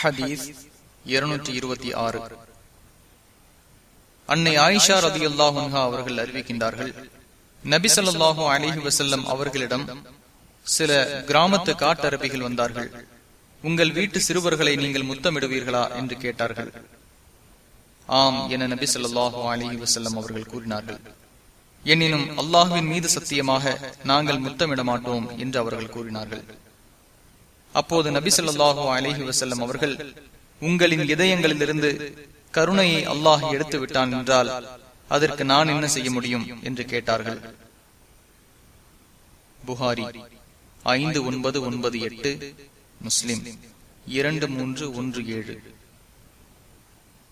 ஹதீஸ் இருநூற்றி இருபத்தி ஆறு. அன்னை ஆயிஷா ரதி அல்லாஹா அவர்கள் அறிவிக்கின்றார்கள் நபி சொல்லாஹு அலிஹி வசல்லம் அவர்களிடம் சில கிராமத்து காட்டரபிகள் வந்தார்கள் உங்கள் வீட்டு சிறுவர்களை நீங்கள் முத்தமிடுவீர்களா? என்று கேட்டார்கள். ஆம் என நபி சொல்லாஹு அலிஹி வசல்லம் அவர்கள் கூறினார்கள். எனினும் அல்லாஹுவின் மீது சத்தியமாக நாங்கள் முத்தமிட மாட்டோம் என்று அவர்கள் கூறினார்கள். அப்போது நபி சொல்லாஹு அலஹி வசல்லம் அவர்கள் உங்களின் இதயங்களிலிருந்து கருணையை அல்லாஹ் எடுத்து விட்டான் என்றால் அதற்கு நான் என்ன செய்ய முடியும்? என்று கேட்டார்கள். புகாரி ஐந்து ஒன்பது ஒன்பது எட்டு முஸ்லிம் இரண்டு மூன்று ஒன்று ஏழு.